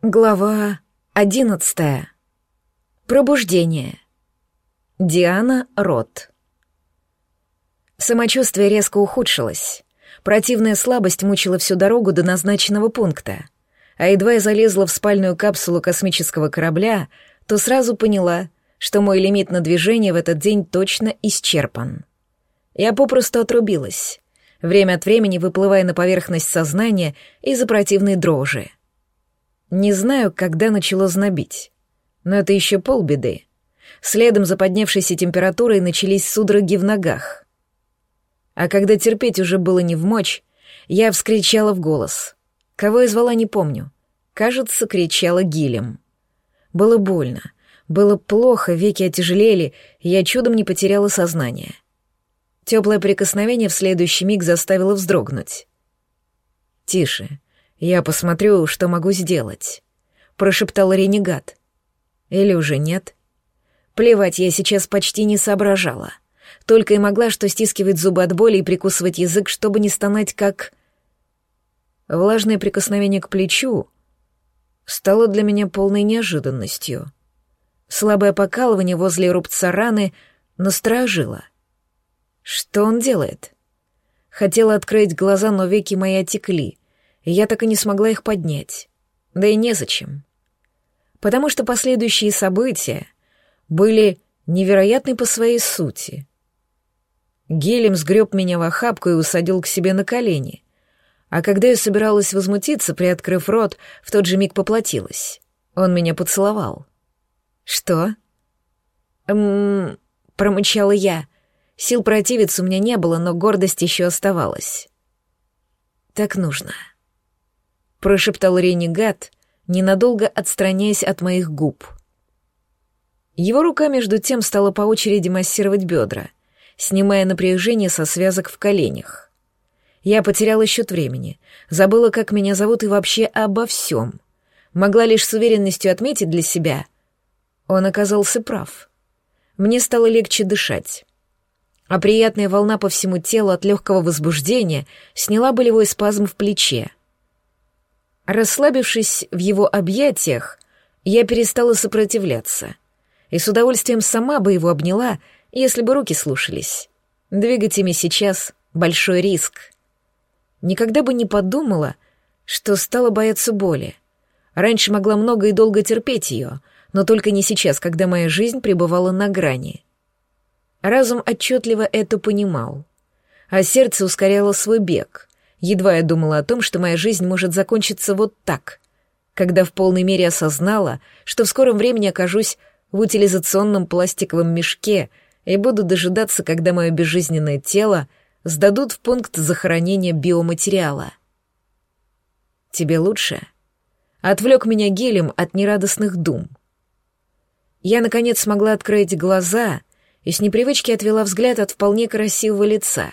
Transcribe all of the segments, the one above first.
Глава одиннадцатая. Пробуждение. Диана Рот. Самочувствие резко ухудшилось. Противная слабость мучила всю дорогу до назначенного пункта. А едва я залезла в спальную капсулу космического корабля, то сразу поняла, что мой лимит на движение в этот день точно исчерпан. Я попросту отрубилась, время от времени выплывая на поверхность сознания из-за противной дрожи. Не знаю, когда начало знобить. Но это еще полбеды. Следом за поднявшейся температурой начались судороги в ногах. А когда терпеть уже было не в мочь, я вскричала в голос. Кого я звала, не помню. Кажется, кричала гилем. Было больно. Было плохо, веки отяжелели, и я чудом не потеряла сознание. Теплое прикосновение в следующий миг заставило вздрогнуть. «Тише», «Я посмотрю, что могу сделать», — прошептал ренегат. «Или уже нет?» Плевать я сейчас почти не соображала. Только и могла что стискивать зубы от боли и прикусывать язык, чтобы не стонать как... Влажное прикосновение к плечу стало для меня полной неожиданностью. Слабое покалывание возле рубца раны насторожило. Что он делает? Хотела открыть глаза, но веки мои отекли я так и не смогла их поднять. Да и незачем. Потому что последующие события были невероятны по своей сути. Гелем сгреб меня в охапку и усадил к себе на колени. А когда я собиралась возмутиться, приоткрыв рот, в тот же миг поплатилась. Он меня поцеловал. «Что?» «Эм...» — промычала я. Сил противиться у меня не было, но гордость еще оставалась. «Так нужно» прошептал ренегат, ненадолго отстраняясь от моих губ. Его рука между тем стала по очереди массировать бедра, снимая напряжение со связок в коленях. Я потеряла счет времени, забыла, как меня зовут и вообще обо всем. Могла лишь с уверенностью отметить для себя. Он оказался прав. Мне стало легче дышать. А приятная волна по всему телу от легкого возбуждения сняла болевой спазм в плече — Расслабившись в его объятиях, я перестала сопротивляться и с удовольствием сама бы его обняла, если бы руки слушались. Двигать ими сейчас — большой риск. Никогда бы не подумала, что стала бояться боли. Раньше могла много и долго терпеть ее, но только не сейчас, когда моя жизнь пребывала на грани. Разум отчетливо это понимал, а сердце ускоряло свой бег — Едва я думала о том, что моя жизнь может закончиться вот так, когда в полной мере осознала, что в скором времени окажусь в утилизационном пластиковом мешке и буду дожидаться, когда мое безжизненное тело сдадут в пункт захоронения биоматериала. «Тебе лучше?» Отвлек меня гелем от нерадостных дум. Я, наконец, смогла открыть глаза и с непривычки отвела взгляд от вполне красивого лица.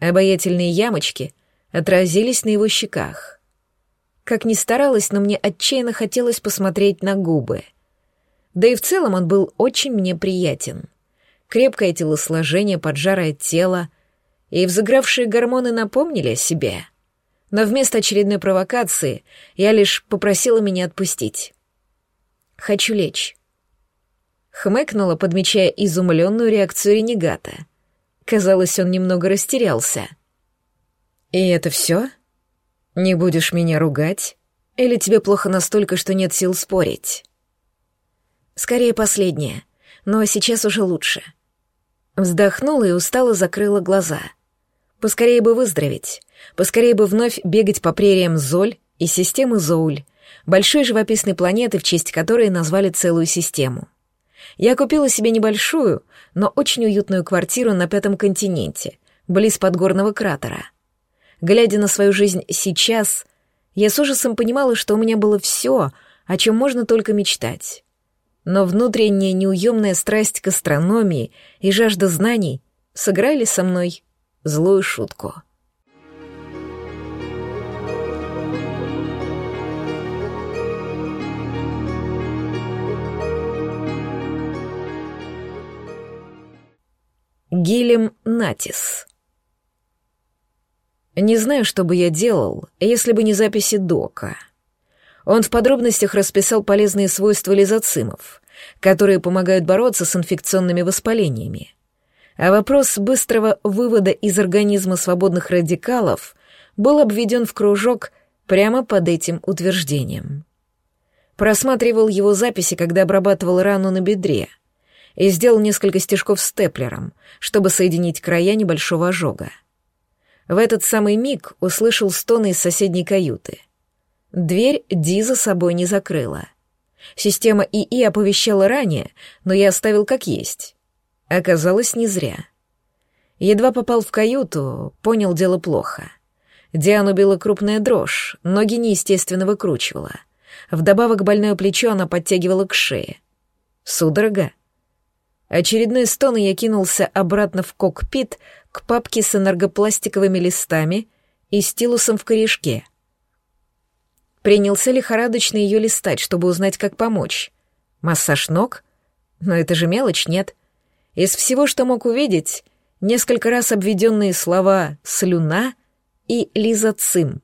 Обаятельные ямочки отразились на его щеках. Как ни старалась, но мне отчаянно хотелось посмотреть на губы. Да и в целом он был очень мне приятен. Крепкое телосложение, поджарое тело и взыгравшие гормоны напомнили о себе. Но вместо очередной провокации я лишь попросила меня отпустить. «Хочу лечь». Хмыкнула, подмечая изумленную реакцию ренегата. Казалось, он немного растерялся — «И это все? Не будешь меня ругать? Или тебе плохо настолько, что нет сил спорить?» «Скорее последнее, но сейчас уже лучше». Вздохнула и устало закрыла глаза. Поскорее бы выздороветь, поскорее бы вновь бегать по прериям Золь и системы Зоуль, большой живописной планеты, в честь которой назвали целую систему. Я купила себе небольшую, но очень уютную квартиру на пятом континенте, близ подгорного кратера — Глядя на свою жизнь сейчас, я с ужасом понимала, что у меня было все, о чем можно только мечтать. Но внутренняя неуемная страсть к астрономии и жажда знаний сыграли со мной злую шутку. Гилем Натис не знаю, что бы я делал, если бы не записи Дока. Он в подробностях расписал полезные свойства лизоцимов, которые помогают бороться с инфекционными воспалениями. А вопрос быстрого вывода из организма свободных радикалов был обведен в кружок прямо под этим утверждением. Просматривал его записи, когда обрабатывал рану на бедре, и сделал несколько стежков степлером, чтобы соединить края небольшого ожога. В этот самый миг услышал стоны из соседней каюты. Дверь Ди за собой не закрыла. Система ИИ оповещала ранее, но я оставил как есть. Оказалось, не зря. Едва попал в каюту, понял дело плохо. Диану била крупная дрожь, ноги неестественно выкручивала. Вдобавок больное плечо она подтягивала к шее. Судорога. Очередной стон, я кинулся обратно в кокпит к папке с энергопластиковыми листами и стилусом в корешке. Принялся лихорадочно ее листать, чтобы узнать, как помочь. Массаж ног? Но это же мелочь, нет? Из всего, что мог увидеть, несколько раз обведенные слова «слюна» и «лизоцим».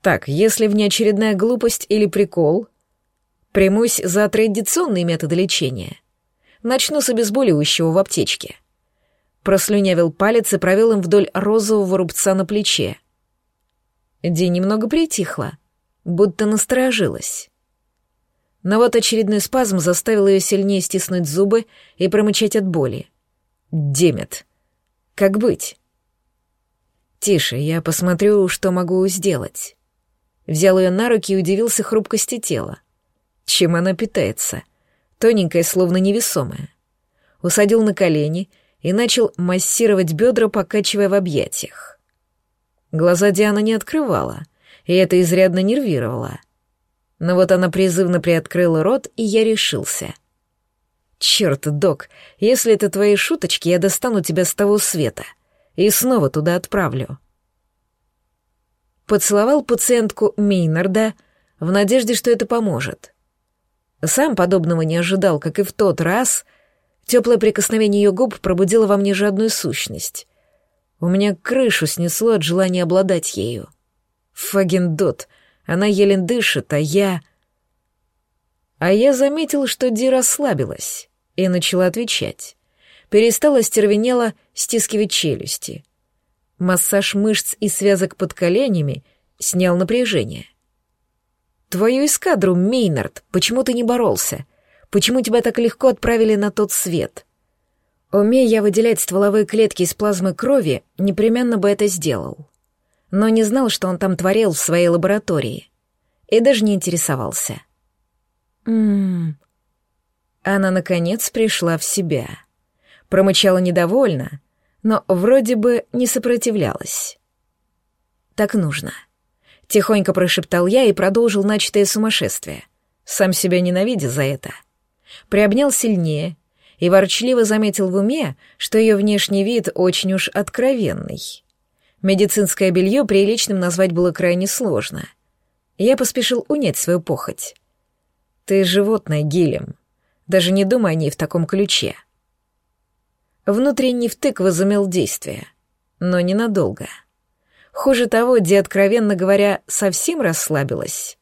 Так, если внеочередная глупость или прикол, примусь за традиционные методы лечения — Начну с обезболивающего в аптечке. Прослюнявил палец и провел им вдоль розового рубца на плече. Ди немного притихла, будто насторожилась. Но вот очередной спазм заставил ее сильнее стиснуть зубы и промычать от боли. Демет. Как быть? Тише, я посмотрю, что могу сделать. Взял ее на руки и удивился хрупкости тела. Чем она питается? Тоненькая, словно невесомая. Усадил на колени и начал массировать бедра, покачивая в объятиях. Глаза Диана не открывала, и это изрядно нервировало. Но вот она призывно приоткрыла рот, и я решился. «Черт, док, если это твои шуточки, я достану тебя с того света и снова туда отправлю». Поцеловал пациентку Мейнарда в надежде, что это поможет — сам подобного не ожидал, как и в тот раз. Теплое прикосновение ее губ пробудило во мне жадную сущность. У меня крышу снесло от желания обладать ею. Фагендот, она еле дышит, а я... А я заметил, что Ди расслабилась и начала отвечать. Перестала стервенело стискивать челюсти. Массаж мышц и связок под коленями снял напряжение — Твою эскадру, Мейнард, почему ты не боролся? Почему тебя так легко отправили на тот свет? Умея я выделять стволовые клетки из плазмы крови, непременно бы это сделал. Но не знал, что он там творил в своей лаборатории. И даже не интересовался. Ммм... Она, наконец, пришла в себя. Промычала недовольно, но вроде бы не сопротивлялась. Так нужно. — Тихонько прошептал я и продолжил начатое сумасшествие, сам себя ненавидя за это. Приобнял сильнее и ворчливо заметил в уме, что ее внешний вид очень уж откровенный. Медицинское белье приличным назвать было крайне сложно. Я поспешил унять свою похоть. «Ты животное, Гилем. Даже не думай о ней в таком ключе». Внутренний втык возымел действие, но ненадолго — Хуже того, Ди, откровенно говоря, совсем расслабилась,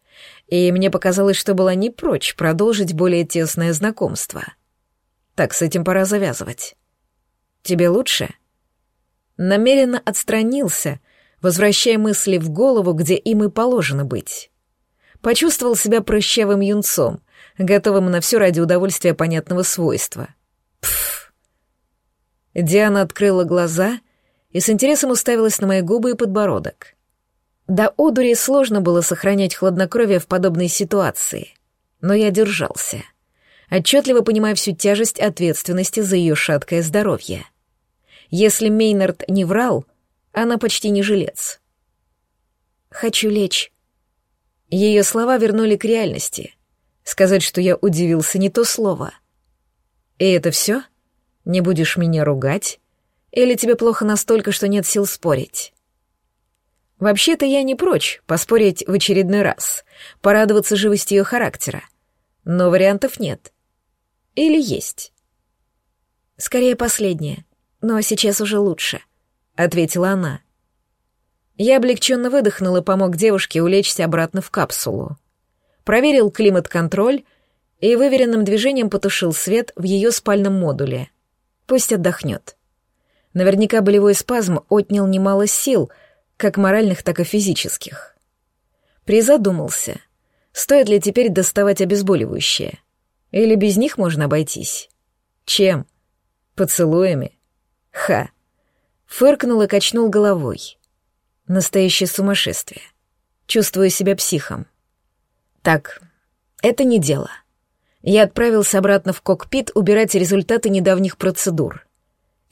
и мне показалось, что была не прочь продолжить более тесное знакомство. Так, с этим пора завязывать. Тебе лучше? Намеренно отстранился, возвращая мысли в голову, где им и положено быть. Почувствовал себя прыщавым юнцом, готовым на все ради удовольствия понятного свойства. Пф. Диана открыла глаза и с интересом уставилась на мои губы и подбородок. До одури сложно было сохранять хладнокровие в подобной ситуации, но я держался, отчетливо понимая всю тяжесть ответственности за ее шаткое здоровье. Если Мейнард не врал, она почти не жилец. «Хочу лечь». Ее слова вернули к реальности. Сказать, что я удивился, не то слово. «И это все? Не будешь меня ругать?» Или тебе плохо настолько, что нет сил спорить? Вообще-то я не прочь поспорить в очередной раз, порадоваться живости ее характера. Но вариантов нет. Или есть? Скорее последнее, но сейчас уже лучше, — ответила она. Я облегченно выдохнул и помог девушке улечься обратно в капсулу. проверил климат-контроль и выверенным движением потушил свет в ее спальном модуле. Пусть отдохнет. Наверняка болевой спазм отнял немало сил, как моральных, так и физических. Призадумался, стоит ли теперь доставать обезболивающее. Или без них можно обойтись? Чем? Поцелуями? Ха. Фыркнул и качнул головой. Настоящее сумасшествие. Чувствую себя психом. Так, это не дело. Я отправился обратно в кокпит убирать результаты недавних процедур.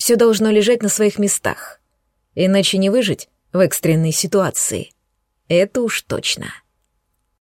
Все должно лежать на своих местах. Иначе не выжить в экстренной ситуации. Это уж точно.